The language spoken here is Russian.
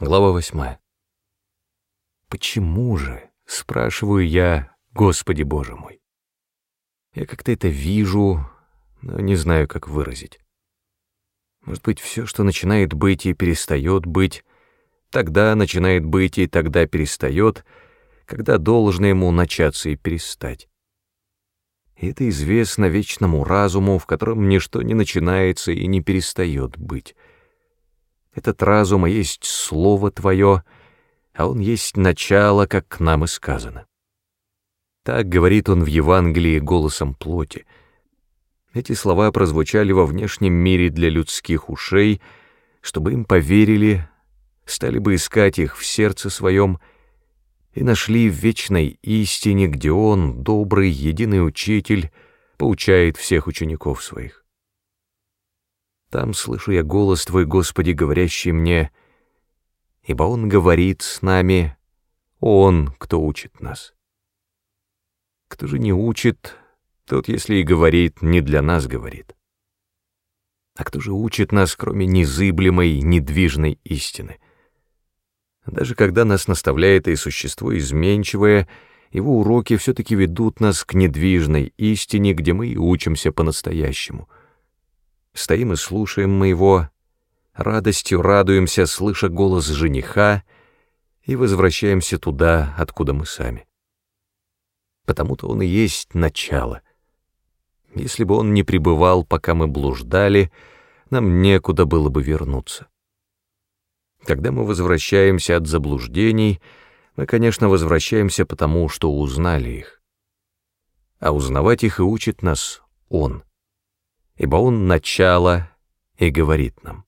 Глава восьмая. Почему же, спрашиваю я, Господи Боже мой? Я как-то это вижу, но не знаю, как выразить. Может быть, все, что начинает быть и перестает быть, тогда начинает быть и тогда перестает, когда должно ему начаться и перестать. И это известно вечному разуму, в котором ничто не начинается и не перестает быть — этот разум есть слово Твое, а он есть начало, как нам и сказано. Так говорит он в Евангелии голосом плоти. Эти слова прозвучали во внешнем мире для людских ушей, чтобы им поверили, стали бы искать их в сердце своем и нашли в вечной истине, где он, добрый, единый учитель, поучает всех учеников своих. Там слышу я голос Твой, Господи, говорящий мне, ибо Он говорит с нами, Он, кто учит нас. Кто же не учит, тот, если и говорит, не для нас говорит. А кто же учит нас, кроме незыблемой, недвижной истины? Даже когда нас наставляет и существо изменчивое, его уроки все-таки ведут нас к недвижной истине, где мы и учимся по-настоящему — Стоим и слушаем мы его, радостью радуемся, слыша голос жениха, и возвращаемся туда, откуда мы сами. Потому-то он и есть начало. Если бы он не пребывал, пока мы блуждали, нам некуда было бы вернуться. Когда мы возвращаемся от заблуждений, мы, конечно, возвращаемся потому, что узнали их. А узнавать их и учит нас Он ибо Он — начало и говорит нам.